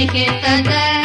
ಿಕೆ ತದ